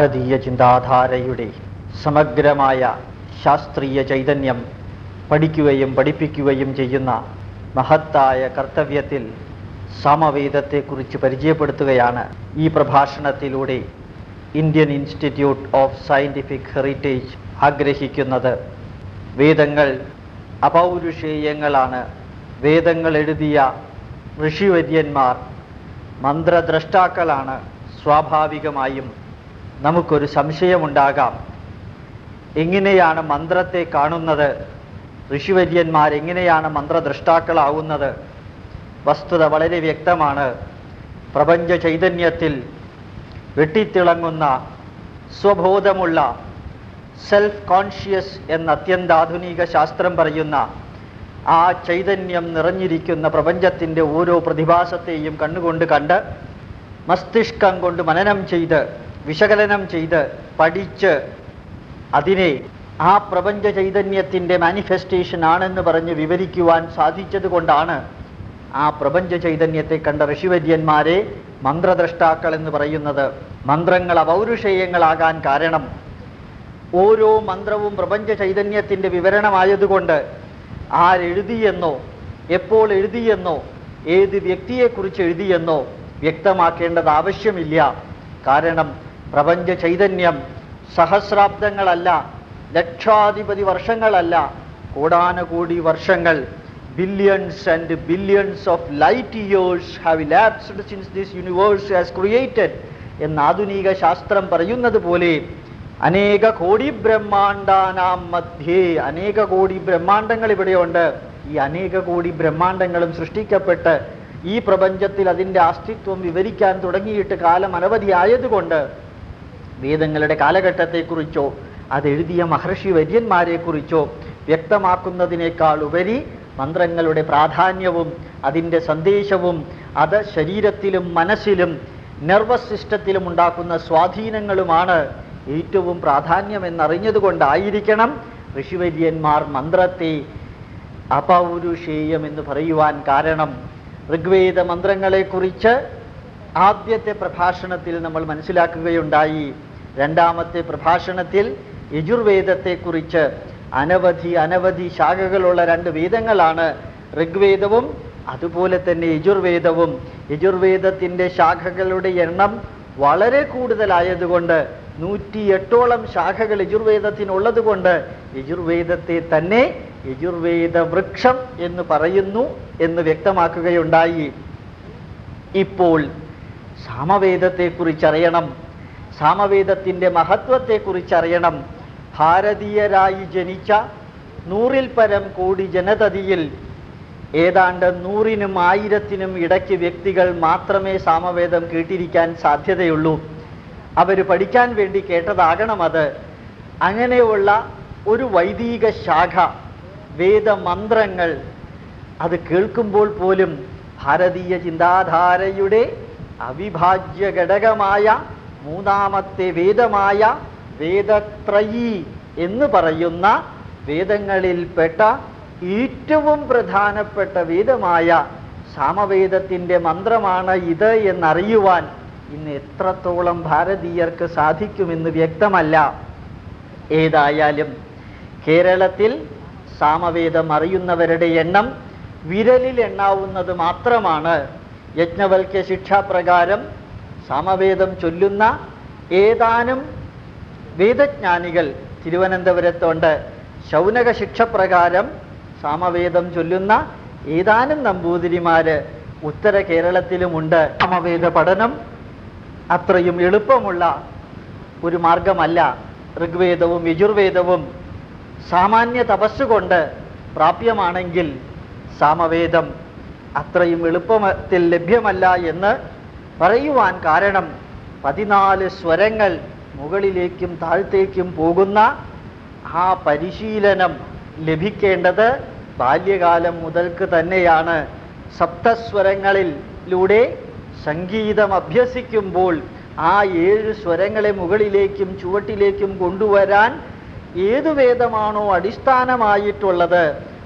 ഭാരതീയ ചിന്താധാരയുടെ സമഗ്രമായ ശാസ്ത്രീയ ചൈതന്യം പഠിക്കുകയും പഠിപ്പിക്കുകയും ചെയ്യുന്ന മഹത്തായ കർത്തവ്യത്തിൽ സാമവേദത്തെക്കുറിച്ച് പരിചയപ്പെടുത്തുകയാണ് ഈ പ്രഭാഷണത്തിലൂടെ Indian Institute of Scientific Heritage ആഗ്രഹിക്കുന്നത്. വേദങ്ങൾ അപൗരുഷേയങ്ങളാണ്. വേദങ്ങൾ എഴുതിയ ഋഷിവര്യന്മാർ മന്ത്രദ്രഷ്ടാക്കളാണ്. സ്വാഭാവികമായും നമുക്കൊരു സംശയമുണ്ടാകാം. എങ്ങനെയാണ് മന്ത്രത്തെ കാണുന്നത്? ഋഷിവര്യന്മാർ എങ്ങനെയാണ് മന്ത്രദ്രഷ്ടാക്കളാവുന്നത്? വസ്തുത വളരെ വ്യക്തമാണ്. പ്രപഞ്ച ചൈതന്യത്തിൽ വെട്ടിത്തിളങ്ങുന്ന സ്വബോധമുള്ള സെൽഫ് കോൺഷ്യസ് എന്ന അത്യന്താധുനിക ശാസ്ത്രം പറയുന്ന ആ ചൈതന്യം നിറഞ്ഞിരിക്കുന്ന പ്രപഞ്ചത്തിന്റെ ഓരോ പ്രതിഭാസത്തെയും കണ്ണുകൊണ്ട് കണ്ട് മസ്തിഷ്കം കൊണ്ട് മനനം ചെയ്ത് വിശകലനം ചെയ്ത് പഠിച്ച് അതിനെ ആ പ്രപഞ്ച ചൈതന്യത്തിന്റെ മാനിഫെസ്റ്റേഷൻ ആണെന്ന് പറഞ്ഞ് വിവരിക്കുവാൻ സാധിച്ചത് കൊണ്ടാണ് ആ പ്രപഞ്ച ചൈതന്യത്തെ കണ്ട ഋഷിവര്യന്മാരെ മന്ത്രദ്രഷ്ടാക്കൾ എന്ന് പറയുന്നത്. മന്ത്രങ്ങൾ അപൗരുഷേയങ്ങളാകാൻ കാരണം ഓരോ മന്ത്രവും പ്രപഞ്ച ചൈതന്യത്തിന്റെ വിവരണമായതുകൊണ്ട് ആരെഴുതിയെന്നോ എപ്പോൾ എഴുതിയെന്നോ ഏത് വ്യക്തിയെക്കുറിച്ച് എഴുതിയെന്നോ വ്യക്തമാക്കേണ്ടത് ആവശ്യമില്ല. കാരണം പ്രപഞ്ച ചൈതന്യം സഹസ്രാബ്ദങ്ങളല്ല ലക്ഷാധിപതി വർഷങ്ങളല്ല കോടാനുകോടി വർഷങ്ങൾ billions and billions of light years have elapsed since this universe has created എന്ന് ആധുനിക ശാസ്ത്രം പറയുന്നത് പോലെ അനേക കോടി ബ്രഹ്മാണ്ടാനാം മധ്യേ അനേക കോടി ബ്രഹ്മാണ്ടങ്ങൾ ഇവിടെയുണ്ട്. ഈ അനേക കോടി ബ്രഹ്മാണ്ടങ്ങളും സൃഷ്ടിക്കപ്പെട്ട് ഈ പ്രപഞ്ചത്തിൽ അതിന്റെ അസ്തിത്വം വിവരിക്കാൻ തുടങ്ങിയിട്ട് കാലം അനവധി ആയതുകൊണ്ട് വേദങ്ങളുടെ കാലഘട്ടത്തെക്കുറിച്ചോ അതെഴുതിയ മഹർഷി വര്യന്മാരെക്കുറിച്ചോ വ്യക്തമാക്കുന്നതിനേക്കാൾ ഉപരി മന്ത്രങ്ങളുടെ പ്രാധാന്യവും അതിന്റെ സന്ദേശവും അത് ശരീരത്തിലും മനസ്സിലും നെർവസ് സിസ്റ്റത്തിലും ഉണ്ടാക്കുന്ന സ്വാധീനങ്ങളുമാണ് ഏറ്റവും പ്രാധാന്യമെന്നറിഞ്ഞതുകൊണ്ടായിരിക്കണം ഋഷിവര്യന്മാർ മന്ത്രത്തെ അപൗരുഷേയം എന്ന് പറയുവാൻ കാരണം. ഋഗ്വേദ മന്ത്രങ്ങളെക്കുറിച്ച് ആദ്യത്തെ പ്രഭാഷണത്തിൽ നമ്മൾ മനസ്സിലാക്കുകയുണ്ടായി. രണ്ടാമത്തെ പ്രഭാഷണത്തിൽ യജുർവേദത്തെ കുറിച്ച് അനവധി അനവധി ശാഖകളുള്ള രണ്ട് വേദങ്ങളാണ് ഋഗ്വേദവും അതുപോലെ തന്നെ യജുർവേദവും. യജുർവേദത്തിന്റെ ശാഖകളുടെ എണ്ണം വളരെ കൂടുതലായതുകൊണ്ട് നൂറ്റി എട്ടോളം ശാഖകൾ യജുർവേദത്തിനുള്ളത് കൊണ്ട് യജുർവേദത്തെ തന്നെ യജുർവേദ വൃക്ഷം എന്ന് പറയുന്നു എന്ന് വ്യക്തമാക്കുകയുണ്ടായി. ഇപ്പോൾ സാമവേദത്തെക്കുറിച്ചറിയണം. സാമവേദത്തിന്റെ മഹത്വത്തെക്കുറിച്ചറിയണം. ഭാരതീയരായി ജനിച്ച നൂറിൽ പരം കോടി ജനതതിയിൽ ഏതാണ്ട് നൂറിനും ആയിരത്തിനും ഇടയ്ക്ക് വ്യക്തികൾ മാത്രമേ സാമവേദം കേട്ടിരിക്കാൻ സാധ്യതയുള്ളൂ. അവർ പഠിക്കാൻ വേണ്ടി കേട്ടതാകണം അത്. അങ്ങനെയുള്ള ഒരു വൈദിക ശാഖ വേദമന്ത്രങ്ങൾ അത് കേൾക്കുമ്പോൾ പോലും ഭാരതീയ ചിന്താധാരയുടെ അവിഭാജ്യ ഘടകമായ മൂന്നാമത്തെ വേദമായ വേദത്രയി എന്ന് പറയുന്ന വേദങ്ങളിൽപ്പെട്ട ഏറ്റവും പ്രധാനപ്പെട്ട വേദമായ സാമവേദത്തിന്റെ മന്ത്രമാണ് ഇത് എന്നറിയുവാൻ ഇന്ന് എത്രത്തോളം ഭാരതീയർക്ക് സാധിക്കുമെന്ന് വ്യക്തമല്ല. ഏതായാലും കേരളത്തിൽ സാമവേദം അറിയുന്നവരുടെ എണ്ണം വിരലിൽ എണ്ണാവുന്നത് മാത്രമാണ്. യജ്ഞവൽക്യ ശിക്ഷാപ്രകാരം സാമവേദം ചൊല്ലുന്ന ഏതാനും വേദജ്ഞാനികൾ തിരുവനന്തപുരത്തുണ്ട്. ശൗനക ശിക്ഷപ്രകാരം സാമവേദം ചൊല്ലുന്ന ഏതാനും നമ്പൂതിരിമാര് ഉത്തര കേരളത്തിലുമുണ്ട്. സാമവേദ പഠനം അത്രയും എളുപ്പമുള്ള ഒരു മാർഗമല്ല. ഋഗ്വേദവും യജുർവേദവും സാമാന്യ തപസ്സുകൊണ്ട് പ്രാപ്യമാണെങ്കിൽ സാമവേദം അത്രയും എളുപ്പത്തിൽ ലഭ്യമല്ല എന്ന് പറയുവാൻ കാരണം പതിനാല് സ്വരങ്ങൾ മുകളിലേക്കും താഴത്തേക്കും പോകുന്ന ആ പരിശീലനം ലഭിക്കേണ്ടത് ബാല്യകാലം മുതൽക്ക് തന്നെയാണ്. സപ്തസ്വരങ്ങളിലൂടെ സംഗീതം അഭ്യസിക്കുമ്പോൾ ആ ഏഴ് സ്വരങ്ങളെ മുകളിലേക്കും ചുവട്ടിലേക്കും കൊണ്ടുവരാൻ ഏതു വേദമാണോ അടിസ്ഥാനമായിട്ടുള്ളത്.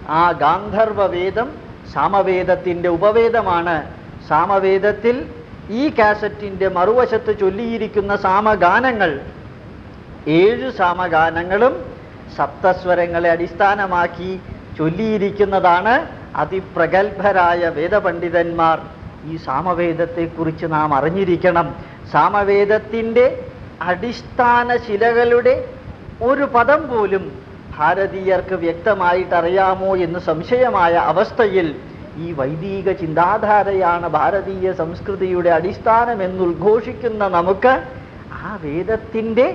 ആ ഗാന്ധർവ വേദം സാമവേദത്തിന്റെ ഉപവേദമാണ്. സാമവേദത്തിൽ ഈ കാസറ്റിന്റെ മറുവശത്ത് ചൊല്ലിയിരിക്കുന്ന സാമഗാനങ്ങൾ ഏഴു സാമഗാനങ്ങളും സപ്തസ്വരങ്ങളെ അടിസ്ഥാനമാക്കി ചൊല്ലിയിരിക്കുന്നതാണ് അതിപ്രഗത്ഭരായ വേദപണ്ഡിതന്മാർ. ഈ സാമവേദത്തെക്കുറിച്ച് നാം അറിഞ്ഞിരിക്കണം. സാമവേദത്തിന്റെ അടിസ്ഥാന ശിലകളുടെ ഒരു പദം പോലും ഭാരതീയർക്ക് വ്യക്തമായിട്ടറിയാമോ എന്ന് സംശയമായ അവസ്ഥയിൽ ഈ വൈദിക ചിന്താധാരയാണ് ഭാരതീയ സംസ്കൃതിയുടെ അടിസ്ഥാനം എന്നുദ്ഘോഷിക്കുന്ന നമുക്ക് ആ വേദത്തിന്റെ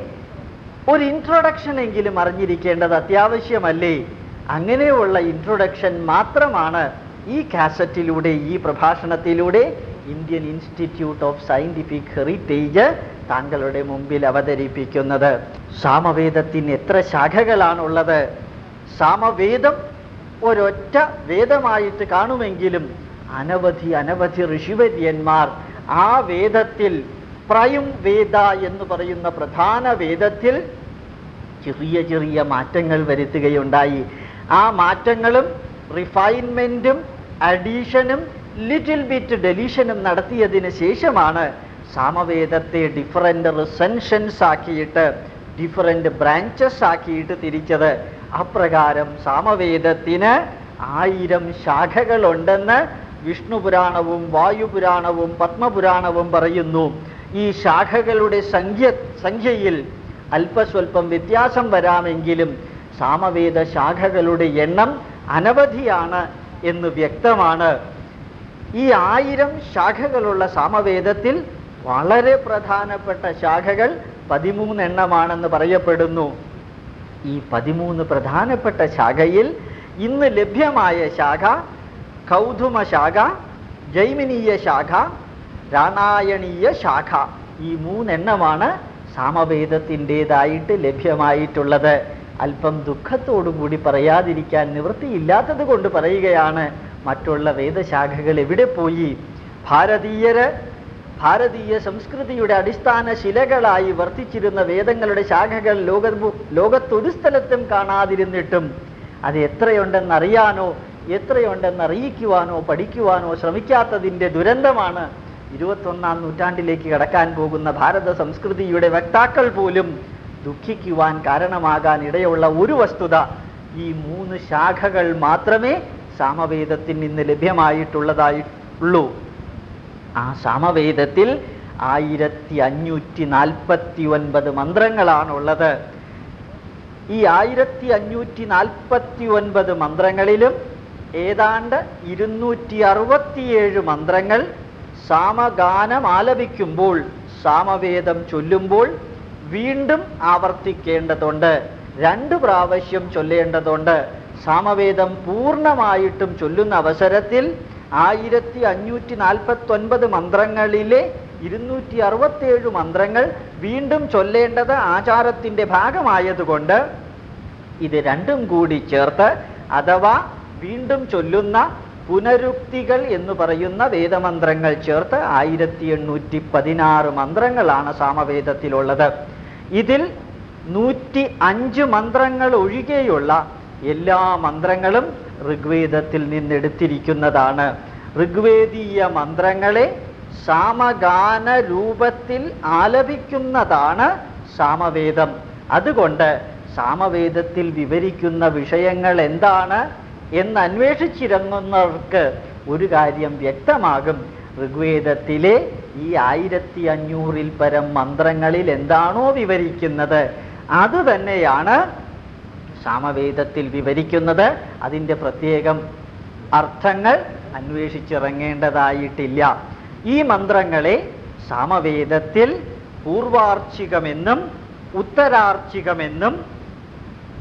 ഒരു ഇൻട്രൊഡക്ഷൻ എങ്കിലും അറിഞ്ഞിരിക്കേണ്ടത് അത്യാവശ്യമല്ലേ? അങ്ങനെയുള്ള ഇൻട്രൊഡക്ഷൻ മാത്രമാണ് ഈ കാസറ്റിലൂടെ ഈ പ്രഭാഷണത്തിലൂടെ Indian Institute of Scientific Heritage താങ്കളുടെ മുമ്പിൽ അവതരിപ്പിക്കുന്നത്. സാമവേദത്തിന് എത്ര ശാഖകളാണുള്ളത്? സാമവേദം ഒരൊറ്റ വേദമായിട്ട് കാണുമെങ്കിലും അനവധി അനവധി ഋഷിവര്യന്മാർ ആ വേദത്തിൽ പ്രയും വേദ എന്ന് പറയുന്ന പ്രധാന വേദത്തിൽ ചെറിയ ചെറിയ മാറ്റങ്ങൾ വരുത്തുകയുണ്ടായി. ആ മാറ്റങ്ങളും റിഫൈൻമെന്റും അഡീഷനും ലിറ്റിൽ ബിറ്റ് ഡെലീഷനും നടത്തിയതിന് ശേഷമാണ് സാമവേദത്തെ ഡിഫറെന്റ് റിസെൻഷൻസ് ആക്കിയിട്ട് ഡിഫറെന്റ് ബ്രാഞ്ചസ് ആക്കിയിട്ട് തിരിച്ചത്. അപ്രകാരം സാമവേദത്തിന് ആയിരം ശാഖകളുണ്ടെന്ന് വിഷ്ണുപുരാണവും വായുപുരാണവും പത്മപുരാണവും പറയുന്നു. ഈ ശാഖകളുടെ സംഖ്യ സംഖ്യയിൽ അല്പസ്വല്പം വ്യത്യാസം വരാമെങ്കിലും സാമവേദ ശാഖകളുടെ എണ്ണം അനവധിയാണ് എന്ന് വ്യക്തമാണ്. ഈ ആയിരം ശാഖകളുള്ള സാമവേദത്തിൽ വളരെ പ്രധാനപ്പെട്ട ശാഖകൾ പതിമൂന്നെണ്ണമാണെന്ന് പറയപ്പെടുന്നു. ഈ പതിമൂന്ന് പ്രധാനപ്പെട്ട ശാഖയിൽ ഇന്ന് ലഭ്യമായ ശാഖ കൗതുമ ശാഖ ജൈമിനീയ ശാഖ രാണായണീയ ശാഖ. ഈ മൂന്നെണ്ണമാണ് സാമവേദത്തിന്റെതായിട്ട് ലഭ്യമായിട്ടുള്ളത്. അല്പം ദുഃഖത്തോടുകൂടി പറയാതിരിക്കാൻ നിവൃത്തിയില്ലാത്തത് കൊണ്ട് പറയുകയാണ് മറ്റുള്ള വേദശാഖകൾ എവിടെ പോയി? ഭാരതീയര് ഭാരതീയ സംസ്കൃതിയുടെ അടിസ്ഥാന ശിലകളായി വർത്തിച്ചിരുന്ന വേദങ്ങളുടെ ശാഖകൾ ലോക ലോകത്തൊരു സ്ഥലത്തും കാണാതിരുന്നിട്ടും അത് എത്രയുണ്ടെന്നറിയാനോ എത്രയുണ്ടെന്ന് അറിയിക്കുവാനോ പഠിക്കുവാനോ ശ്രമിക്കാത്തതിന്റെ ദുരന്തമാണ് ഇരുപത്തൊന്നാം നൂറ്റാണ്ടിലേക്ക് കടക്കാൻ പോകുന്ന ഭാരത സംസ്കൃതിയുടെ വക്താക്കൾ പോലും ദുഃഖിക്കുവാൻ കാരണമാകാൻ ഇടയുള്ള ഒരു വസ്തുത ഈ മൂന്ന് ശാഖകൾ മാത്രമേ സാമവേദത്തിൽ നിന്ന് ലഭ്യമായിട്ടുള്ളതായിട്ടുള്ളൂ. ആ സാമവേദത്തിൽ ആയിരത്തി അഞ്ഞൂറ്റി നാൽപ്പത്തി ഒൻപത് മന്ത്രങ്ങളാണുള്ളത്. ഈ ആയിരത്തി അഞ്ഞൂറ്റി നാൽപ്പത്തി ഒൻപത് മന്ത്രങ്ങളിലും ഏതാണ്ട് ഇരുന്നൂറ്റി അറുപത്തിയേഴ് മന്ത്രങ്ങൾ സാമഗാനം ആലപിക്കുമ്പോൾ സാമവേദം ചൊല്ലുമ്പോൾ വീണ്ടും ആവർത്തിക്കേണ്ടതുണ്ട്. രണ്ട് പ്രാവശ്യം ചൊല്ലേണ്ടതുണ്ട്. സാമവേദം പൂർണമായിട്ടും ചൊല്ലുന്ന അവസരത്തിൽ ആയിരത്തി അഞ്ഞൂറ്റി നാൽപ്പത്തി ഒൻപത് മന്ത്രങ്ങളിലെ ഇരുന്നൂറ്റി അറുപത്തേഴ് മന്ത്രങ്ങൾ വീണ്ടും ചൊല്ലേണ്ടത് ആചാരത്തിന്റെ ഭാഗമായതുകൊണ്ട് ഇത് രണ്ടും കൂടി ചേർത്ത് അഥവാ വീണ്ടും ചൊല്ലുന്ന പുനരുക്തികൾ എന്ന് പറയുന്ന വേദമന്ത്രങ്ങൾ ചേർത്ത് ആയിരത്തി എണ്ണൂറ്റി പതിനാറ് മന്ത്രങ്ങളാണ് സാമവേദത്തിലുള്ളത്. ഇതിൽ നൂറ്റി അഞ്ച് മന്ത്രങ്ങൾ ഒഴികെയുള്ള എല്ലാ മന്ത്രങ്ങളും ഋഗ്വേദത്തിൽ നിന്നെടുത്തിരിക്കുന്നതാണ്. ഋഗ്വേദീയ മന്ത്രങ്ങളെ ശാമഗാന രൂപത്തിൽ ആലപിക്കുന്നതാണ് സാമവേദം. അതുകൊണ്ട് സാമവേദത്തിൽ വിവരിക്കുന്ന വിഷയങ്ങൾ എന്താണ് എന്ന് അന്വേഷിച്ചിറങ്ങുന്നവർക്ക് ഒരു കാര്യം വ്യക്തമാകും. ഋഗ്വേദത്തിലെ ഈ ആയിരത്തി അഞ്ഞൂറിൽ പരം മന്ത്രങ്ങളിൽ എന്താണോ വിവരിക്കുന്നത്. അത് തന്നെയാണ് സാമവേദത്തിൽ വിവരിക്കുന്നത് അതിന്റെ പ്രത്യേകം അർത്ഥങ്ങൾ അന്വേഷിച്ചിറങ്ങേണ്ടതായിട്ടില്ല. ഈ മന്ത്രങ്ങളെ സാമവേദത്തിൽ പൂർവാർച്ചികമെന്നും ഉത്തരാർച്ചികമെന്നും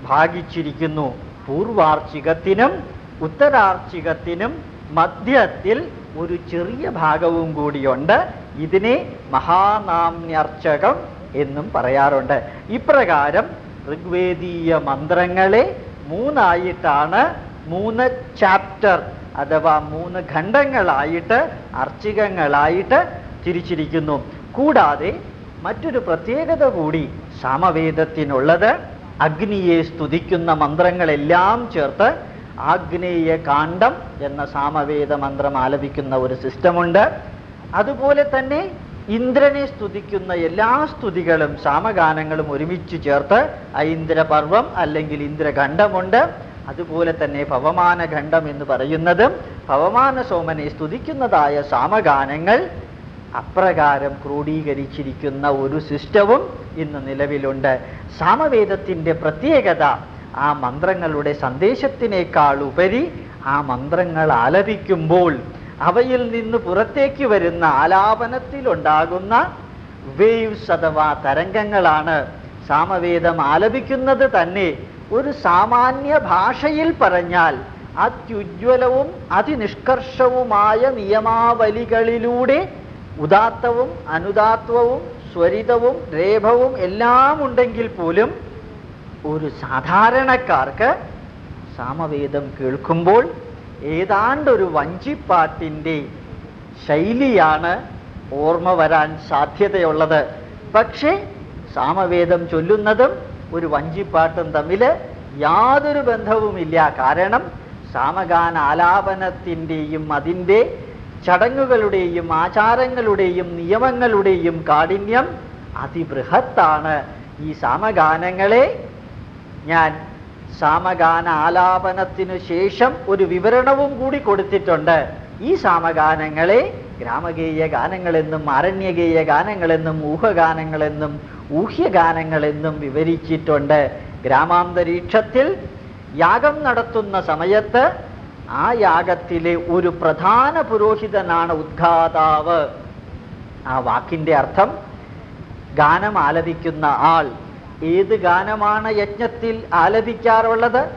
ഭാഗിച്ചിരിക്കുന്നു. പൂർവാർച്ചികത്തിനും ഉത്തരാർച്ചികത്തിനും മധ്യത്തിൽ ഒരു ചെറിയ ഭാഗവും കൂടിയുണ്ട്. ഇതിനെ മഹാനാമ്യർച്ചകം എന്നും പറയാറുണ്ട്. ഇപ്രകാരം ഋഗ്വേദീയ മന്ത്രങ്ങളെ മൂന്നായിട്ടാണ് മൂന്ന് ചാപ്റ്റർ അഥവാ മൂന്ന് ഖണ്ഡങ്ങളായിട്ട് അർച്ചികങ്ങളായിട്ട് തിരിച്ചിരിക്കുന്നു. കൂടാതെ മറ്റൊരു പ്രത്യേകത കൂടി സാമവേദത്തിനുള്ളത്. അഗ്നിയെ സ്തുതിക്കുന്ന മന്ത്രങ്ങളെല്ലാം ചേർത്ത് ആഗ്നേയ കാണ്ഡം എന്ന സാമവേദ മന്ത്രം ആലപിക്കുന്ന ഒരു സിസ്റ്റമുണ്ട്. അതുപോലെ തന്നെ ഇന്ദ്രനെ സ്തുതിക്കുന്ന എല്ലാ സ്തുതികളും സാമഗാനങ്ങളും ഒരുമിച്ച് ചേർത്ത് ഐന്ദ്രപർവം അല്ലെങ്കിൽ ഇന്ദ്രഖണ്ഡമുണ്ട്. അതുപോലെ തന്നെ ഭവമാന ഖണ്ഡം എന്ന് പറയുന്നതും ഭവമാന സോമനെ സ്തുതിക്കുന്നതായ സാമഗാനങ്ങൾ അപ്രകാരം ക്രോഡീകരിച്ചിരിക്കുന്ന ഒരു സിസ്റ്റവും ഇന്ന് നിലവിലുണ്ട്. സാമവേദത്തിന്റെ പ്രത്യേകത ആ മന്ത്രങ്ങളുടെ സന്ദേശത്തിനേക്കാൾ ഉപരി ആ മന്ത്രങ്ങൾ ആലപിക്കുമ്പോൾ അവയിൽ നിന്ന് പുറത്തേക്ക് വരുന്ന ആലാപനത്തിലുണ്ടാകുന്ന വേവ്സ് അഥവാ തരംഗങ്ങളാണ്. സാമവേദം ആലപിക്കുന്നത് തന്നെ ഒരു സാമാന്യ ഭാഷയിൽ പറഞ്ഞാൽ അത്യുജ്വലവും അതിനിഷ്കർഷവുമായ നിയമാവലികളിലൂടെ ഉദാത്തവും അനുദാത്വവും സ്വരിതവും രേഭവും എല്ലാം ഉണ്ടെങ്കിൽ പോലും ഒരു സാധാരണക്കാർക്ക് സാമവേദം കേൾക്കുമ്പോൾ ഏതാണ്ടൊരു വഞ്ചിപ്പാട്ടിന്റെ ശൈലിയാണ് ഓർമ്മ വരാൻ സാധ്യതയുള്ളത്. പക്ഷേ സാമവേദം ചൊല്ലുന്നതും ഒരു വഞ്ചിപ്പാട്ടും തമ്മിൽ യാതൊരു ബന്ധവുമില്ല. കാരണം സാമഗാന ആലാപനത്തിന്റെയും അതിന്റെ ചടങ്ങുകളുടെയും ആചാരങ്ങളുടെയും നിയമങ്ങളുടെയും കാഠിന്യം അതിബൃഹത്താണ്. ഈ സാമഗാനങ്ങളെ ഞാൻ സാമഗാന ആലാപനത്തിനു ശേഷം ഒരു വിവരണവും കൂടി കൊടുത്തിട്ടുണ്ട്. ഈ സാമഗാനങ്ങളെ ഗ്രാമഗേയ ഗാനങ്ങളെന്നും അരണ്യഗേയ ഗാനങ്ങളെന്നും ഊഹഗാനങ്ങളെന്നും ഊഹ്യഗാനങ്ങളെന്നും വിവരിച്ചിട്ടുണ്ട്. ഗ്രാമാന്തരീക്ഷത്തിൽ യാഗം നടത്തുന്ന സമയത്ത് ആ യാഗത്തിലെ ഒരു പ്രധാന പുരോഹിതനാണ് ഉദ്ഘാതാവ്. ആ വാക്കിന്റെ അർത്ഥം ഗാനം ആലപിക്കുന്ന ആൾ ഏത് ഗാനമാണ് യജ്ഞത്തിൽ ആലപിക്കാറുള്ളത്?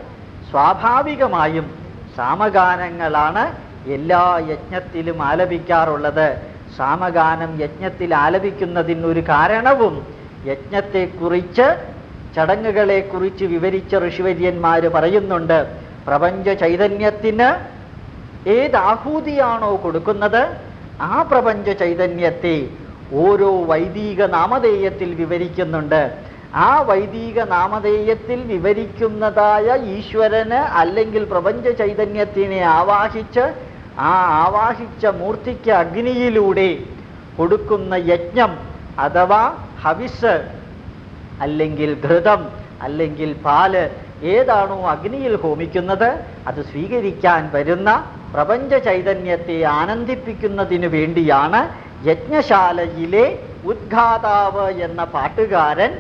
സ്വാഭാവികമായും സാമഗാനങ്ങളാണ് എല്ലാ യജ്ഞത്തിലും ആലപിക്കാറുള്ളത്. സാമഗാനം യജ്ഞത്തിൽ ആലപിക്കുന്നതിന് ഒരു കാരണവും യജ്ഞത്തെക്കുറിച്ച് ചടങ്ങുകളെക്കുറിച്ച് വിവരിച്ച ഋഷിവര്യന്മാർ പറയുന്നുണ്ട്. പ്രപഞ്ച ചൈതന്യത്തിന് ഏത് ആഹൂതിയാണോ കൊടുക്കുന്നത്? ആ പ്രപഞ്ച ചൈതന്യത്തെ ഓരോ വൈദിക നാമധേയത്തിൽ വിവരിക്കുന്നുണ്ട്. ആ വൈദിക നാമധേയത്തിൽ വിവരിക്കുന്നതായ ഈശ്വരന് അല്ലെങ്കിൽ പ്രപഞ്ച ചൈതന്യത്തിനെ ആവാഹിച്ച് ആ ആവാഹിച്ച മൂർത്തിക്ക് അഗ്നിയിലൂടെ കൊടുക്കുന്ന യജ്ഞം അഥവാ ഹവിസ് അല്ലെങ്കിൽ ഘൃതം അല്ലെങ്കിൽ പാൽ ഏതാണോ അഗ്നിയിൽ ഹോമിക്കുന്നത് അത് സ്വീകരിക്കാൻ വരുന്ന പ്രപഞ്ച ചൈതന്യത്തെ ആനന്ദിപ്പിക്കുന്നതിന് വേണ്ടിയാണ് യജ്ഞശാലയിലെ ഉദ്ഘാതാവ് എന്ന പാട്ടുകാരൻ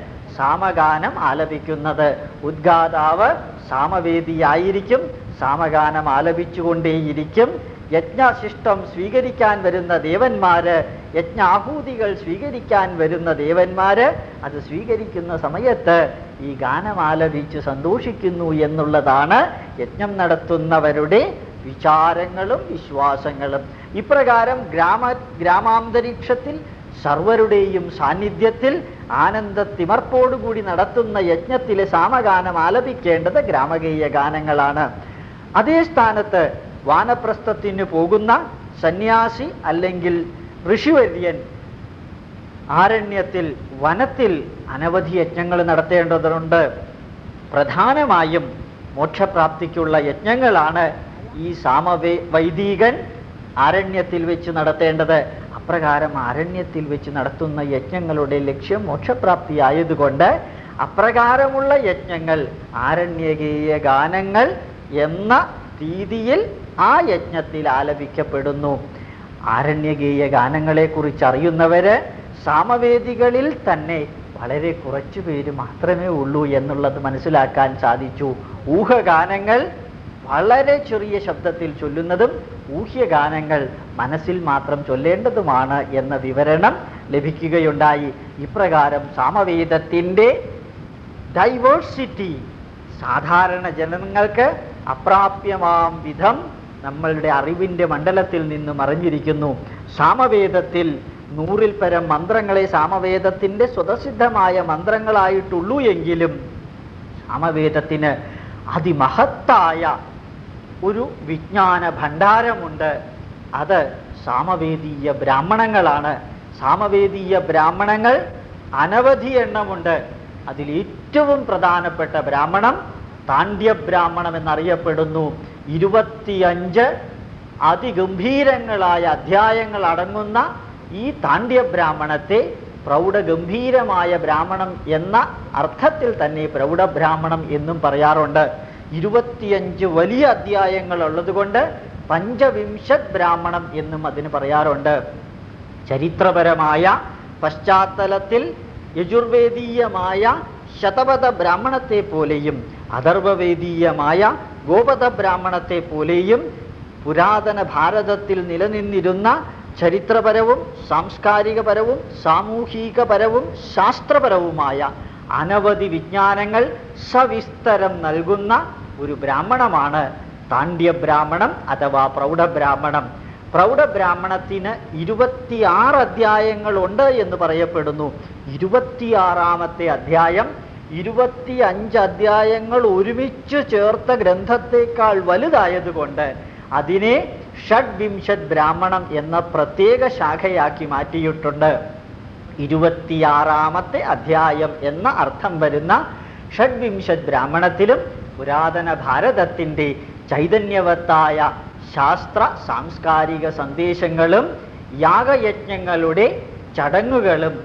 സാമഗാനം ആലപിക്കുന്നത്. ഉദ്ഘാതാവ് സാമവേദിയായിരിക്കും സാമഗാനം ആലപിച്ചുകൊണ്ടേയിരിക്കും യജ്ഞശിഷ്ടം സ്വീകരിക്കാൻ വരുന്ന ദേവന്മാര് യജ്ഞാഹൂതികൾ സ്വീകരിക്കാൻ വരുന്ന ദേവന്മാര് അത് സ്വീകരിക്കുന്ന സമയത്ത് ഈ ഗാനം ആലപിച്ച് സന്തോഷിക്കുന്നു എന്നുള്ളതാണ് യജ്ഞം നടത്തുന്നവരുടെ വിചാരങ്ങളും വിശ്വാസങ്ങളും. ഇപ്രകാരം ഗ്രാമ ഗ്രാമാന്തരീക്ഷത്തിൽ സർവരുടെയും സാന്നിധ്യത്തിൽ ആനന്ദത്തിമർപ്പോടുകൂടി നടത്തുന്ന യജ്ഞത്തിലെ സാമഗാനം ആലപിക്കേണ്ടത് ഗ്രാമകീയ ഗാനങ്ങളാണ്. അതേ സ്ഥാനത്ത് വാനപ്രസ്ഥത്തിന് പോകുന്ന സന്യാസി അല്ലെങ്കിൽ ഋഷിവര്യൻ ആരണ്യത്തിൽ വനത്തിൽ അനവധി യജ്ഞങ്ങൾ നടത്തേണ്ടതുണ്ട്. പ്രധാനമായും മോക്ഷപ്രാപ്തിക്കുള്ള യജ്ഞങ്ങളാണ് ഈ സാമവേ വൈദികൻ ആരണ്യത്തിൽ വെച്ച് നടത്തേണ്ടത്. അപ്രകാരം ആരണ്യത്തിൽ വെച്ച് നടത്തുന്ന യജ്ഞങ്ങളുടെ ലക്ഷ്യം മോക്ഷപ്രാപ്തി ആയതുകൊണ്ട് അപ്രകാരമുള്ള യജ്ഞങ്ങൾ ആരണ്യകീയ ഗാനങ്ങൾ എന്ന രീതിയിൽ ആ യജ്ഞത്തിൽ ആലപിക്കപ്പെടുന്നു. ആരണ്യകീയ ഗാനങ്ങളെക്കുറിച്ച് അറിയുന്നവര് സാമവേദികളിൽ തന്നെ വളരെ കുറച്ചു പേര് മാത്രമേ ഉള്ളൂ എന്നുള്ളത് മനസ്സിലാക്കാൻ സാധിച്ചു. ഊഹഗാനങ്ങൾ വളരെ ചെറിയ ശബ്ദത്തിൽ ചൊല്ലുന്നതും ഊഹ്യഗാനങ്ങൾ മനസ്സിൽ മാത്രം ചൊല്ലേണ്ടതുമാണ് എന്ന വിവരണം ലഭിക്കുകയുണ്ടായി. ഇപ്രകാരം സാമവേദത്തിന്റെ ഡൈവേഴ്സിറ്റി സാധാരണ ജനങ്ങൾക്ക് അപ്രാപ്യമാം വിധം നമ്മളുടെ അറിവിന്റെ മണ്ഡലത്തിൽ നിന്ന് അറിഞ്ഞിരിക്കുന്നു. സാമവേദത്തിൽ നൂറിൽ പരം മന്ത്രങ്ങളെ സാമവേദത്തിന്റെ സ്വതസിദ്ധമായ മന്ത്രങ്ങളായിട്ടുള്ളൂ എങ്കിലും സാമവേദത്തിന് അതിമഹത്തായ ഒരു വിജ്ഞാന ഭണ്ഡാരമുണ്ട് അത് സാമവേദീയ ബ്രാഹ്മണങ്ങളാണ്. സാമവേദീയ ബ്രാഹ്മണങ്ങൾ അനവധി എണ്ണമുണ്ട്. അതിൽ ഏറ്റവും പ്രധാനപ്പെട്ട ബ്രാഹ്മണം താണ്ഡ്യബ്രാഹ്മണം എന്നറിയപ്പെടുന്നു. ഇരുപത്തിയഞ്ച് അതിഗംഭീരങ്ങളായ അധ്യായങ്ങൾ അടങ്ങുന്ന ഈ താണ്ഡ്യ ബ്രാഹ്മണത്തെ പ്രൗഢഗംഭീരമായ ബ്രാഹ്മണം എന്ന അർത്ഥത്തിൽ തന്നെ പ്രൗഢബ്രാഹ്മണം എന്നും പറയാറുണ്ട്. ഇരുപത്തിയഞ്ച് വലിയ അധ്യായങ്ങൾ ഉള്ളതുകൊണ്ട് പഞ്ചവിംശത് ബ്രാഹ്മണം എന്നും അതിന് പറയാറുണ്ട്. ചരിത്രപരമായ പശ്ചാത്തലത്തിൽ യജുർവേദീയമായ ശതപഥ ബ്രാഹ്മണത്തെ പോലെയും അഥർവവേദീയമായ ഗോപത ബ്രാഹ്മണത്തെ പോലെയും പുരാതന ഭാരതത്തിൽ നിലനിന്നിരുന്ന ചരിത്രപരവും സാംസ്കാരികപരവും സാമൂഹികപരവും ശാസ്ത്രപരവുമായ അനവധി വിജ്ഞാനങ്ങൾ സവിസ്തരം നൽകുന്ന ഒരു ബ്രാഹ്മണമാണ്. താണ്ഡ്യബ്രാഹ്മണം അഥവാ പ്രൗഢബ്രാഹ്മണം. പ്രൗഢബ്രാഹ്മണത്തിന് ഇരുപത്തിയാറ് അധ്യായങ്ങളുണ്ട് എന്ന് പറയപ്പെടുന്നു. ഇരുപത്തിയാറാമത്തെ അധ്യായം ഇരുപത്തി അഞ്ച് അധ്യായങ്ങൾ ഒരുമിച്ച് ചേർത്ത ഗ്രന്ഥത്തെക്കാൾ വലുതായതുകൊണ്ട് അതിനെ ഷഡ്വിംശത് ബ്രാഹ്മണം എന്ന പ്രത്യേക ശാഖയാക്കി മാറ്റിയിട്ടുണ്ട്. ഇരുപത്തിയാറാമത്തെ അധ്യായം എന്ന അർത്ഥം വരുന്ന ഷഡ്വിംശത് ബ്രാഹ്മണത്തിലും പുരാതന ഭാരതത്തിന്റെ ചൈതന്യവത്തായ ശാസ്ത്ര സാംസ്കാരിക സന്ദേശങ്ങളും യാഗയജ്ഞങ്ങളുടെ ചടങ്ങുകളും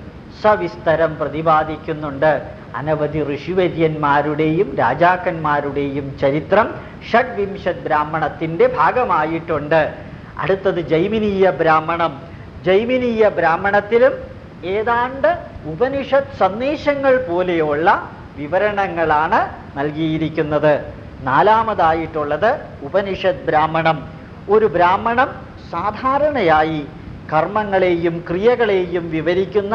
സവിസ്തരം പ്രതിപാദിക്കുന്നുണ്ട്. അനവധി ഋഷിവര്യന്മാരുടെയും രാജാക്കന്മാരുടെയും ചരിത്രം ഷഡ്വിംശത് ബ്രാഹ്മണത്തിന്റെ ഭാഗമായിട്ടുണ്ട്. അടുത്തത് ജൈമിനീയ ബ്രാഹ്മണം. ജൈമിനീയ ബ്രാഹ്മണത്തിലും ഏതാണ്ട് ഉപനിഷത് സന്ദേശങ്ങൾ പോലെയുള്ള വിവരണങ്ങളാണ് നൽകിയിരിക്കുന്നത്. നാലാമതായിട്ടുള്ളത് ഉപനിഷത് ബ്രാഹ്മണം. ഒരു ബ്രാഹ്മണം സാധാരണയായി കർമ്മങ്ങളെയും ക്രിയകളെയും വിവരിക്കുന്ന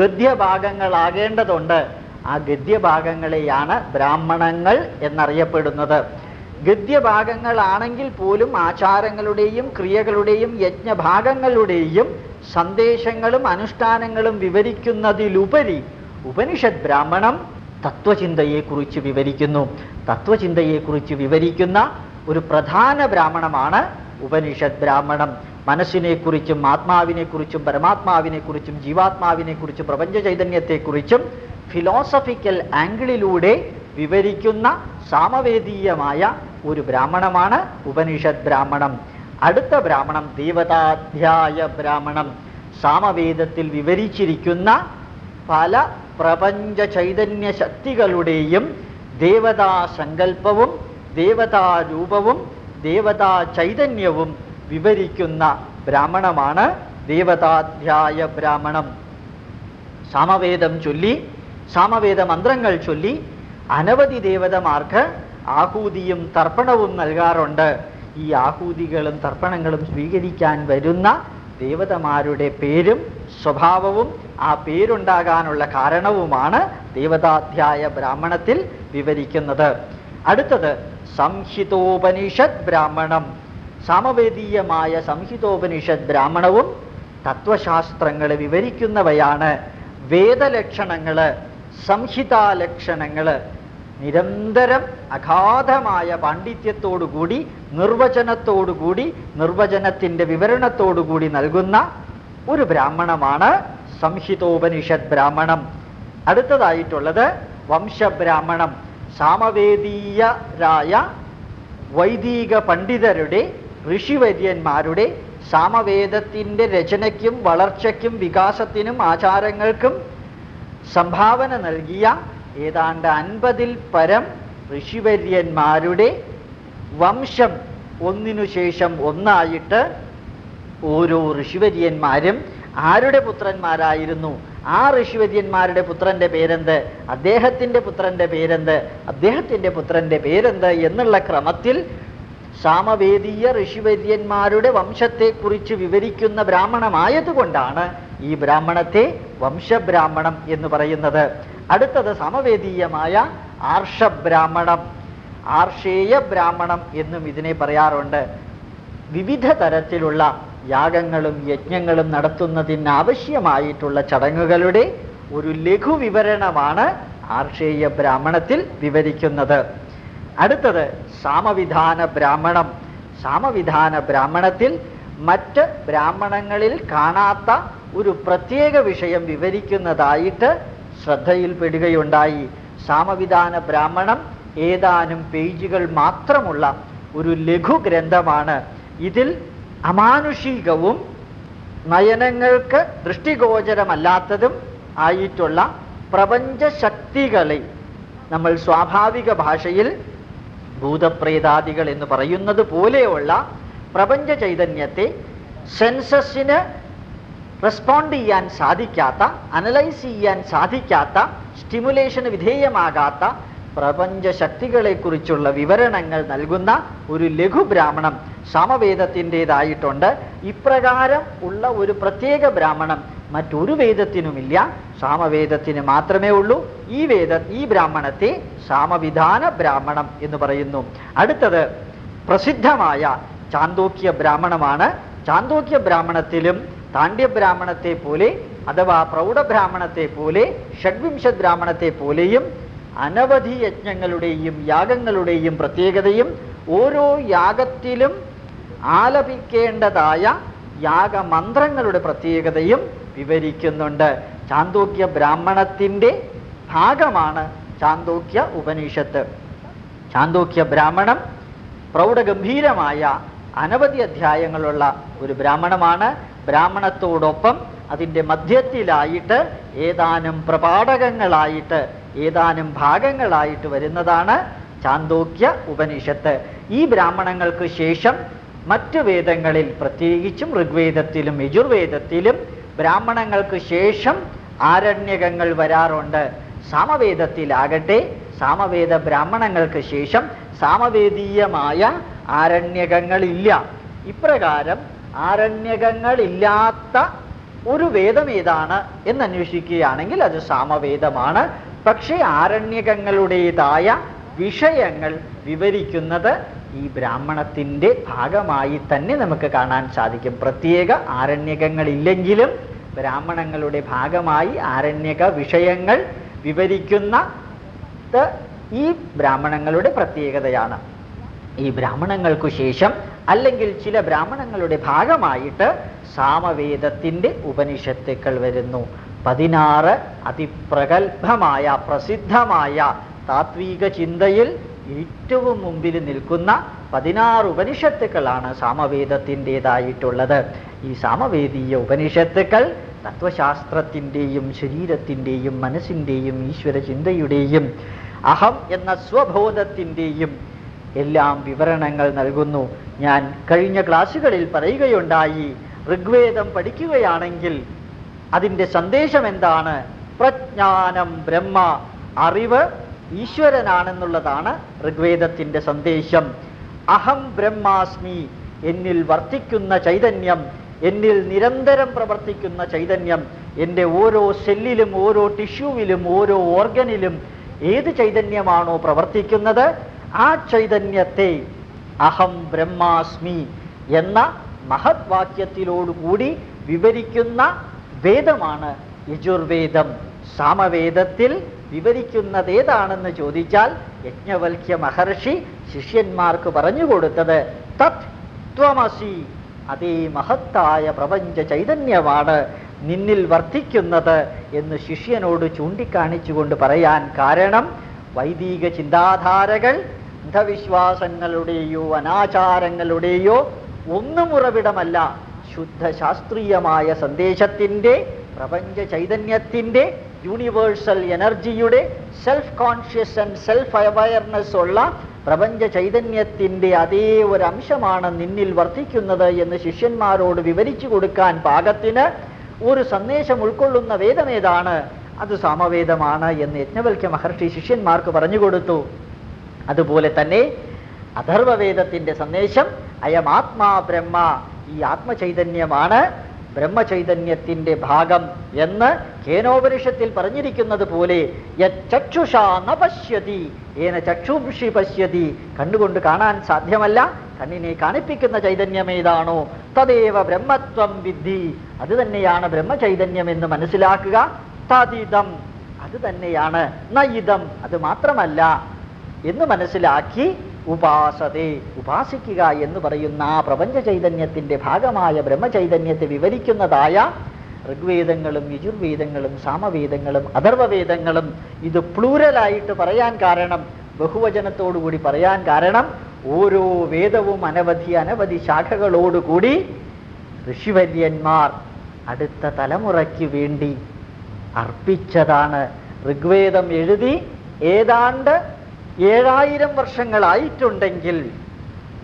ഗദ്യഭാഗങ്ങളാകേണ്ടതുണ്ട്. ആ ഗദ്യഭാഗങ്ങളെയാണ് ബ്രാഹ്മണങ്ങൾ എന്നറിയപ്പെടുന്നത്. ഗദ്യഭാഗങ്ങളാണെങ്കിൽ പോലും ആചാരങ്ങളുടെയും ക്രിയകളുടെയും യജ്ഞഭാഗങ്ങളുടെയും സന്ദേശങ്ങളും അനുഷ്ഠാനങ്ങളും വിവരിക്കുന്നതിലുപരി ഉപനിഷത് ബ്രാഹ്മണം തത്വചിന്തയെക്കുറിച്ച് വിവരിക്കുന്നു. തത്വചിന്തയെക്കുറിച്ച് വിവരിക്കുന്ന ഒരു പ്രധാന ബ്രാഹ്മണമാണ് ഉപനിഷത് ബ്രാഹ്മണം. മനസ്സിനെക്കുറിച്ചും ആത്മാവിനെക്കുറിച്ചും പരമാത്മാവിനെക്കുറിച്ചും ജീവാത്മാവിനെക്കുറിച്ചും പ്രപഞ്ച ചൈതന്യത്തെക്കുറിച്ചും ഫിലോസഫിക്കൽ ആംഗിളിലൂടെ വിവരിക്കുന്ന സാമവേദീയമായ ഒരു ബ്രാഹ്മണമാണ് ഉപനിഷത് ബ്രാഹ്മണം. അടുത്ത ബ്രാഹ്മണം ദേവതാധ്യായ ബ്രാഹ്മണം. സാമവേദത്തിൽ വിവരിച്ചിരിക്കുന്ന പല പ്രപഞ്ച ചൈതന്യ ശക്തികളുടെയും ദേവതാ സങ്കല്പവും ദേവതാരൂപവും ദേവതാ ചൈതന്യവും വിവരിക്കുന്ന ബ്രാഹ്മണമാണ് ദേവതാധ്യായ ബ്രാഹ്മണം. സാമവേദം ചൊല്ലി സാമവേദ മന്ത്രങ്ങൾ ചൊല്ലി അനവധി ദേവതമാർക്ക് ആഹൂതിയും തർപ്പണവും നൽകാറുണ്ട്. ഈ ആഹൂതികളും തർപ്പണങ്ങളും സ്വീകരിക്കാൻ വരുന്ന ദേവതമാരുടെ പേരും സ്വഭാവവും ആ പേരുണ്ടാകാനുള്ള കാരണവുമാണ് ദേവതാധ്യായ ബ്രാഹ്മണത്തിൽ വിവരിക്കുന്നത്. അടുത്തത് സംഹിതോപനിഷത് ബ്രാഹ്മണം. സാമവേദീയമായ സംഹിതോപനിഷത് ബ്രാഹ്മണവും തത്വശാസ്ത്രങ്ങൾ വിവരിക്കുന്നവയാണ് വേദലക്ഷണങ്ങൾ സംഹിതാലക്ഷണങ്ങൾ നിരന്തരം അഗാധമായ പാണ്ഡിത്യത്തോടുകൂടി നിർവചനത്തോടുകൂടി നിർവചനത്തിന്റെ വിവരണത്തോടുകൂടി നൽകുന്ന ഒരു ബ്രാഹ്മണമാണ് സംഹിതോപനിഷത് ബ്രാഹ്മണം. അടുത്തതായിട്ടുള്ളത് വംശബ്രാഹ്മണം. സാമവേദീയരായ വൈദിക പണ്ഡിതരുടെ ഋഷിവര്യന്മാരുടെ സാമവേദത്തിന്റെ രചനയ്ക്കും വളർച്ചയ്ക്കും വികാസത്തിനും ആചാരങ്ങൾക്കും സംഭാവന നൽകിയ ഏതാണ്ട് അൻപതിൽ പരം ഋഷിവര്യന്മാരുടെ വംശം ഒന്നിനു ശേഷം ഒന്നായിട്ട് ഓരോ ഋഷിവര്യന്മാരും ആരുടെ പുത്രന്മാരായിരുന്നു? ആ ഋഷിവര്യന്മാരുടെ പുത്രന്റെ പേരെന്ത്? അദ്ദേഹത്തിന്റെ പുത്രന്റെ പേരെന്ത്? അദ്ദേഹത്തിന്റെ പുത്രന്റെ പേരെന്ത് എന്നുള്ള ക്രമത്തിൽ സാമവേദീയ ഋഷിവര്യന്മാരുടെ വംശത്തെക്കുറിച്ച് വിവരിക്കുന്ന ബ്രാഹ്മണമായതുകൊണ്ടാണ് ഈ ബ്രാഹ്മണത്തെ വംശബ്രാഹ്മണം എന്ന് പറയുന്നത്. അടുത്തത് സമവേദീയമായ ആർഷബ്രാഹ്മണം. ആർഷേയ ബ്രാഹ്മണം എന്നും ഇതിനെ പറയാറുണ്ട്. വിവിധ തരത്തിലുള്ള യാഗങ്ങളും യജ്ഞങ്ങളും നടത്തുന്നതിന് ആവശ്യമായിട്ടുള്ള ചടങ്ങുകളുടെ ഒരു ലഘു വിവരണമാണ് ആർഷേയ ബ്രാഹ്മണത്തിൽ വിവരിക്കുന്നത്. അടുത്തത് സാമവിധാന ബ്രാഹ്മണം. സാമവിധാന ബ്രാഹ്മണത്തിൽ മറ്റ് ബ്രാഹ്മണങ്ങളിൽ കാണാത്ത ഒരു പ്രത്യേക വിഷയം വിവരിക്കുന്നതായിട്ട് ശ്രദ്ധയിൽപ്പെടുകയുണ്ടായി സാമവിധാന ബ്രാഹ്മണം ഏതാനും പേജുകൾ മാത്രമുള്ള ഒരു ലഘു ഗ്രന്ഥമാണ് ഇതിൽ അമാനുഷികവും നയനങ്ങൾക്ക് ദൃഷ്ടിഗോചരമല്ലാത്തതും ആയിട്ടുള്ള പ്രപഞ്ച ശക്തികളെ നമ്മൾ സ്വാഭാവിക ഭാഷയിൽ ഭൂതപ്രേതാദികൾ എന്ന് പറയുന്നത് പോലെയുള്ള പ്രപഞ്ച ചൈതന്യത്തെ സെൻസസിന് റെസ്പോണ്ട് ചെയ്യാൻ സാധിക്കാത്ത അനലൈസ് ചെയ്യാൻ സാധിക്കാത്ത സ്റ്റിമുലേഷന് വിധേയമാകാത്ത പ്രപഞ്ച ശക്തികളെക്കുറിച്ചുള്ള വിവരണങ്ങൾ നൽകുന്ന ഒരു ലഘുബ്രാഹ്മണം സമവേദത്തിന്റെതായിട്ടുണ്ട്. ഇപ്രകാരം ഉള്ള ഒരു പ്രത്യേക ബ്രാഹ്മണം മറ്റൊരു വേദത്തിനുമില്ല. സാമവേദത്തിന് മാത്രമേ ഉള്ളൂ. ഈ വേദ ഈ ബ്രാഹ്മണത്തെ സാമവിധാന ബ്രാഹ്മണം എന്ന് പറയുന്നു. അടുത്തത് പ്രസിദ്ധമായ ചാന്തോക്യ ബ്രാഹ്മണമാണ്. ചാന്തോക്യ ബ്രാഹ്മണത്തിലും താണ്ഡ്യ ബ്രാഹ്മണത്തെ പോലെ അഥവാ പ്രൗഢബ്രാഹ്മണത്തെ പോലെ ഷഡ്വിംശ ബ്രാഹ്മണത്തെ പോലെയും അനവധി യജ്ഞങ്ങളുടെയും യാഗങ്ങളുടെയും പ്രത്യേകതയും ഓരോ യാഗത്തിലും ആലപിക്കേണ്ടതായ യാഗമന്ത്രങ്ങളുടെ പ്രത്യേകതയും വിവരിക്കുന്നുണ്ട്. ചാന്തോക്യ ബ്രാഹ്മണത്തിന്റെ ഭാഗമാണ് ചാന്തോക്യ ഉപനിഷത്ത്. ചാന്തോക്യ ബ്രാഹ്മണം പ്രൗഢഗംഭീരമായ അനവധി അധ്യായങ്ങളുള്ള ഒരു ബ്രാഹ്മണമാണ്. ബ്രാഹ്മണത്തോടൊപ്പം അതിന്റെ മധ്യത്തിലായിട്ട് ഏതാനും പ്രപാഠകങ്ങളായിട്ട് ഏതാനും ഭാഗങ്ങളായിട്ട് വരുന്നതാണ് ചാന്തോക്യ ഉപനിഷത്ത്. ഈ ബ്രാഹ്മണങ്ങൾക്ക് ശേഷം മറ്റു വേദങ്ങളിൽ പ്രത്യേകിച്ചും ഋഗ്വേദത്തിലും യജുർവേദത്തിലും ബ്രാഹ്മണങ്ങൾക്ക് ശേഷം ആരണ്യകങ്ങൾ വരാറുണ്ട്. സാമവേദത്തിലാകട്ടെ സാമവേദ ബ്രാഹ്മണങ്ങൾക്ക് ശേഷം സാമവേദീയമായ ആരണ്യകങ്ങളില്ല. ഇപ്രകാരം ആരണ്യകങ്ങളില്ലാത്ത ഒരു വേദം ഏതാണ് എന്ന് അന്വേഷിക്കുകയാണെങ്കിൽ അത് സാമവേദമാണ്. പക്ഷേ ആരണ്യകങ്ങളുടേതായ വിഷയങ്ങൾ വിവരിക്കുന്നത് ഈ ബ്രാഹ്മണത്തിന്റെ ഭാഗമായി തന്നെ നമുക്ക് കാണാൻ സാധിക്കും. പ്രത്യേക ആരണ്യകങ്ങളില്ലെങ്കിലും ബ്രാഹ്മണങ്ങളുടെ ഭാഗമായി ആരണ്യക വിഷയങ്ങൾ വിവരിക്കുന്ന ഈ ബ്രാഹ്മണങ്ങളുടെ പ്രത്യേകതയാണ്. ഈ ബ്രാഹ്മണങ്ങൾക്കു ശേഷം അല്ലെങ്കിൽ ചില ബ്രാഹ്മണങ്ങളുടെ ഭാഗമായിട്ട് സാമവേദത്തിന്റെ ഉപനിഷത്തുക്കൾ വരുന്നു. പതിനാറ് അതിപ്രഗത്ഭമായ പ്രസിദ്ധമായ താത്വിക ചിന്തയിൽ ഏറ്റവും മുമ്പിൽ നിൽക്കുന്ന പതിനാറ് ഉപനിഷത്തുക്കളാണ് സാമവേദത്തിന്റെതായിട്ടുള്ളത്. ഈ സാമവേദീയ ഉപനിഷത്തുക്കൾ തത്വശാസ്ത്രത്തിന്റെയും ശരീരത്തിന്റെയും മനസ്സിന്റെയും ഈശ്വര ചിന്തയുടെയും അഹം എന്ന സ്വബോധത്തിന്റെയും എല്ലാം വിവരണങ്ങൾ നൽകുന്നു. ഞാൻ കഴിഞ്ഞ ക്ലാസ്സുകളിൽ പറയുകയുണ്ടായി ഋഗ്വേദം പഠിക്കുകയാണെങ്കിൽ അതിന്റെ സന്ദേശം എന്താണ്? പ്രജ്ഞാനം ബ്രഹ്മ അറിവ് ഈശ്വരനാണെന്നുള്ളതാണ് ഋഗ്വേദത്തിന്റെ സന്ദേശം. അഹം ബ്രഹ്മാസ്മി എന്നിൽ വർത്തിക്കുന്ന ചൈതന്യം എന്നിൽ നിരന്തരം പ്രവർത്തിക്കുന്ന ചൈതന്യം എന്റെ ഓരോ സെല്ലിലും ഓരോ ടിഷ്യൂവിലും ഓരോ ഓർഗനിലും ഏത് ചൈതന്യമാണോ പ്രവർത്തിക്കുന്നത്? ആ ചൈതന്യത്തെ അഹം ബ്രഹ്മാസ്മി എന്ന മഹത് വാക്യത്തിലോടുകൂടി വിവരിക്കുന്ന വേദമാണ് യജുർവേദം. സാമവേദത്തിൽ വിവരിക്കുന്നത് ഏതാണെന്ന് ചോദിച്ചാൽ യജ്ഞവൽക്യ മഹർഷി ശിഷ്യന്മാർക്ക് പറഞ്ഞു കൊടുത്തത് തത് അതേ മഹത്തായ പ്രപഞ്ച ചൈതന്യമാണ് നിന്നിൽ വർദ്ധിക്കുന്നത് എന്ന് ശിഷ്യനോട് ചൂണ്ടിക്കാണിച്ചുകൊണ്ട് പറയാൻ കാരണം വൈദിക ചിന്താധാരകൾ അന്ധവിശ്വാസങ്ങളുടെയോ അനാചാരങ്ങളുടെയോ ഒന്നും ഉറവിടമല്ല ശുദ്ധ ശാസ്ത്രീയമായ സന്ദേശത്തിന്റെ പ്രപഞ്ച ചൈതന്യത്തിന്റെ യൂണിവേഴ്സൽ എനർജിയുടെ self conscious and self awareness ഉള്ള പ്രപഞ്ച ചൈതന്യത്തിന്റെ അതേ ഒരു അംശമാണ് നിന്നിൽ വർദ്ധിക്കുന്നത് എന്ന് ശിഷ്യന്മാരോട് വിവരിച്ചു കൊടുക്കാൻ പാകത്തിന് ഒരു സന്ദേശം ഉൾക്കൊള്ളുന്ന വേദമേതാണ് അത് സാമവേദമാണ് എന്ന് യജ്ഞവൽക്യ മഹർഷി ശിഷ്യന്മാർക്ക് പറഞ്ഞു കൊടുത്തു. അതുപോലെ തന്നെ അഥർവവേദത്തിന്റെ സന്ദേശം അയമാത്മാ ബ്രഹ്മ ഈ ആത്മചൈതന്യമാണ്. ബ്രഹ്മചൈതന്യത്തിന്റെ ഭാഗം എന്ന് കേനോപനിഷത്തിൽ പറഞ്ഞിരിക്കുന്നത് പോലെ പശ്യതി ഏന ചക്ഷുഷി പശ്യതി. കണ്ണുകൊണ്ട് കാണാൻ സാധ്യമല്ല കണ്ണിനെ കാണിപ്പിക്കുന്ന ചൈതന്യം ഏതാണോ തദേവ ബ്രഹ്മത്വം വിദ്ധി. അത് തന്നെയാണ് ബ്രഹ്മചൈതന്യം എന്ന് മനസ്സിലാക്കുക. തതിതം അത് തന്നെയാണ് നയിതം അത് മാത്രമല്ല. എന്ന് മനസ്സിലാക്കി ഉപാസതേ. ഉപാസിക്കുക എന്ന് പറയുന്ന ആ പ്രപഞ്ച ചൈതന്യത്തിന്റെ ഭാഗമായ ബ്രഹ്മചൈതന്യത്തെ വിവരിക്കുന്നതായ ഋഗ്വേദങ്ങളും യജുർവേദങ്ങളും സാമവേദങ്ങളും അഥർവവേദങ്ങളും ഇത് പ്ലൂരലായിട്ട് പറയാൻ കാരണം ബഹുവചനത്തോടുകൂടി പറയാൻ കാരണം ഓരോ വേദവും അനവധി അനവധി ശാഖകളോടുകൂടി ഋഷിവര്യന്മാർ അടുത്ത തലമുറയ്ക്ക് വേണ്ടി അർപ്പിച്ചതാണ്. ഋഗ്വേദം എഴുതി ഏതാണ്ട് ഏഴായിരം വർഷങ്ങളായിട്ടുണ്ടെങ്കിൽ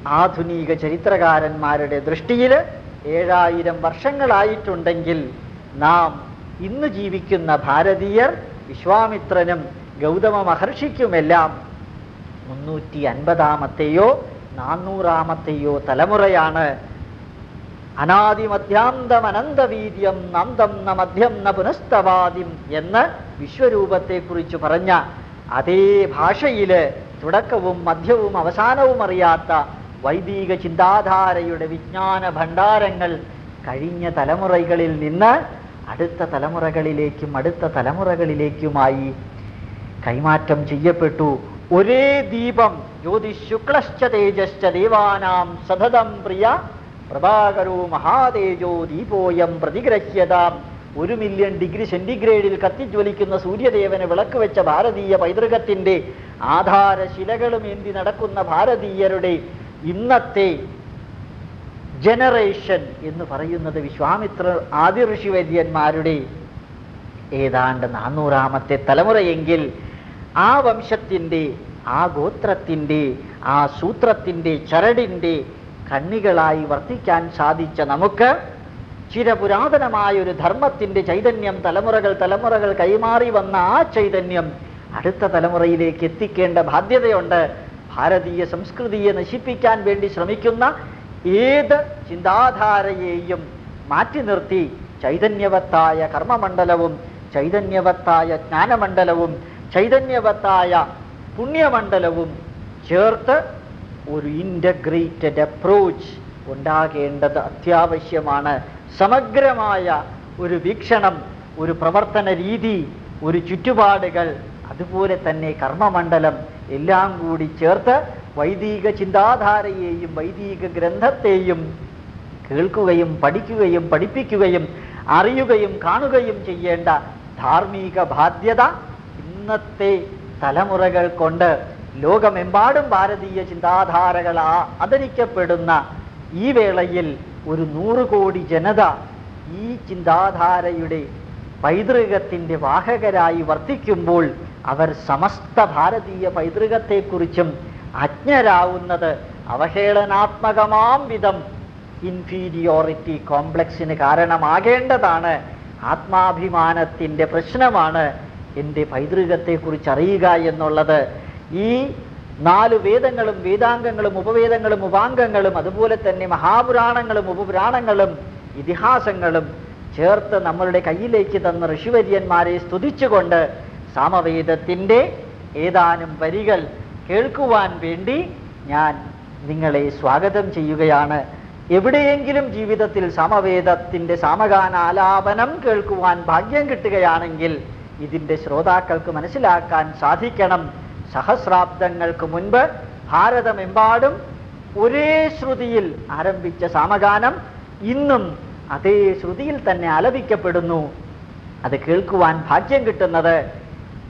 ആധുനിക ചരിത്രകാരന്മാരുടെ ദൃഷ്ടിയിൽ ഏഴായിരം വർഷങ്ങളായിട്ടുണ്ടെങ്കിൽ നാം ഇന്ന് ജീവിക്കുന്ന ഭാരതീയർ വിശ്വാമിത്രനും ഗൗതമ മഹർഷിക്കുമെല്ലാം മുന്നൂറ്റി അൻപതാമത്തെയോ നാന്നൂറാമത്തെയോ തലമുറയാണ്. അനാദിമധ്യാന്തമനന്തവീര്യം നന്ദം ന മധ്യം ന പുനസ്തവാദിം എന്ന് വിശ്വരൂപത്തെക്കുറിച്ച് പറഞ്ഞ അതേ ഭാഷയിൽ തുടക്കവും മധ്യവും അവസാനവും അറിയാത്ത വൈദിക ചിന്താധാരയുടെ വിജ്ഞാന ഭണ്ഡാരങ്ങൾ കഴിഞ്ഞ തലമുറകളിൽ നിന്ന് അടുത്ത തലമുറകളിലേക്കും അടുത്ത തലമുറകളിലേക്കുമായി കൈമാറ്റം ചെയ്യപ്പെട്ടു. ഒരേ ദീപം ജ്യോതിശുക്ലശ്ച തേജശ്ച ദേവാനാം സതതം പ്രിയ പ്രഭാകരോ മഹാതേജോ ദീപോയം പ്രതിഗ്രഹ്യതാം. ഒരു മില്യൺ ഡിഗ്രി സെന്റിഗ്രേഡിൽ കത്തിജ്വലിക്കുന്ന സൂര്യദേവന് വിളക്ക് വെച്ച ഭാരതീയ പൈതൃകത്തിന്റെ ആധാരശിലകളും എന്തി നടക്കുന്ന ഭാരതീയരുടെ ഇന്നത്തെ ജനറേഷൻ എന്ന് പറയുന്നത് വിശ്വാമിത്ര ആദി ഋഷിവൈദ്യന്മാരുടെ ഏതാണ്ട് നാനൂറാമത്തെ തലമുറയെങ്കിൽ ആ വംശത്തിന്റെ ആ ഗോത്രത്തിന്റെ ആ സൂത്രത്തിന്റെ ചരടിന്റെ കണ്ണികളായി വർത്തിക്കാൻ സാധിച്ച നമുക്ക് ചിരപുരാതനമായ ഒരു ധർമ്മത്തിന്റെ ചൈതന്യം തലമുറകൾ തലമുറകൾ കൈമാറി വന്ന ആ ചൈതന്യം അടുത്ത തലമുറയിലേക്ക് എത്തിക്കേണ്ട ബാധ്യതയുണ്ട്. ഭാരതീയ സംസ്കൃതിയെ നശിപ്പിക്കാൻ വേണ്ടി ശ്രമിക്കുന്ന ഏത് ചിന്താധാരയെയും മാറ്റി നിർത്തി ചൈതന്യവത്തായ കർമ്മമണ്ഡലവും ചൈതന്യവത്തായ ജ്ഞാനമണ്ഡലവും ചൈതന്യവത്തായ പുണ്യമണ്ഡലവും ചേർത്ത് ഒരു ഇന്റഗ്രേറ്റഡ് അപ്രോച്ച് ഉണ്ടാകേണ്ടത് അത്യാവശ്യമാണ്. സമഗ്രമായ ഒരു വീക്ഷണം ഒരു പ്രവർത്തന രീതി ഒരു ചുറ്റുപാടുകൾ അതുപോലെ തന്നെ കർമ്മമണ്ഡലം എല്ലാം കൂടി ചേർത്ത് വൈദിക ചിന്താധാരയെയും വൈദിക ഗ്രന്ഥത്തെയും കേൾക്കുകയും പഠിക്കുകയും പഠിപ്പിക്കുകയും അറിയുകയും കാണുകയും ചെയ്യേണ്ട ധാർമ്മിക ബാധ്യത ഇന്നത്തെ തലമുറകൾ കൊണ്ട് ലോകമെമ്പാടും ഭാരതീയ ചിന്താധാരകൾ ആ- ആദരിക്കപ്പെടുന്ന ഈ വേളയിൽ ഒരു നൂറ് കോടി ജനത ഈ ചിന്താധാരയുടെ പൈതൃകത്തിന്റെ വാഹകരായി വർത്തിക്കുമ്പോൾ അവർ സമസ്ത ഭാരതീയ പൈതൃകത്തെക്കുറിച്ചും അജ്ഞരാവുന്നത് അവഹേളനാത്മകമാം വിധം ഇൻഫീരിയോറിറ്റി കോംപ്ലക്സിന് കാരണമാകേണ്ടതാണ്. ആത്മാഭിമാനത്തിന്റെ പ്രശ്നമാണ് എന്റെ പൈതൃകത്തെക്കുറിച്ച് അറിയുക എന്നുള്ളത്. ഈ നാല് വേദങ്ങളും വേദാംഗങ്ങളും ഉപവേദങ്ങളും ഉപാംഗങ്ങളും അതുപോലെ തന്നെ മഹാപുരാണങ്ങളും ഉപപുരാണങ്ങളും ഇതിഹാസങ്ങളും ചേർത്ത് നമ്മളുടെ കയ്യിലേക്ക് തന്ന ഋഷിവര്യന്മാരെ സ്തുതിച്ചുകൊണ്ട് സാമവേദത്തിന്റെ ഏതാനും വരികൾ കേൾക്കുവാൻ വേണ്ടി ഞാൻ നിങ്ങളെ സ്വാഗതം ചെയ്യുകയാണ്. എവിടെയെങ്കിലും ജീവിതത്തിൽ സമവേദത്തിന്റെ സാമഗാനാലാപനം കേൾക്കുവാൻ ഭാഗ്യം കിട്ടുകയാണെങ്കിൽ ഇതിന്റെ ശ്രോതാക്കൾക്ക് മനസ്സിലാക്കാൻ സാധിക്കണം. സഹസ്രാബ്ദങ്ങൾക്ക് മുൻപ് ഭാരതമെമ്പാടും ഒരേ ശ്രുതിയിൽ ആരംഭിച്ച സാമഗാനം ഇന്നും അതേ ശ്രുതിയിൽ തന്നെ ആലപിക്കപ്പെടുന്നു അത് കേൾക്കുവാൻ ഭാഗ്യം കിട്ടുന്നത്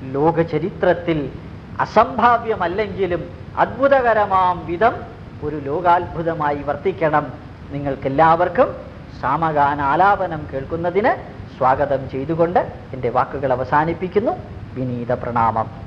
ലോക ചരിത്രത്തിൽ അസംഭാവ്യമല്ലെങ്കിലും അത്ഭുതകരമാം വിധം ഒരു ലോകാത്ഭുതമായി വർത്തിക്കണം. നിങ്ങൾക്കെല്ലാവർക്കും സാമഗാന ആലാപനം കേൾക്കുന്നതിന് സ്വാഗതം ചെയ്തുകൊണ്ട് എന്റെ വാക്കുകൾ അവസാനിപ്പിക്കുന്നു. വിനീത പ്രണാമം.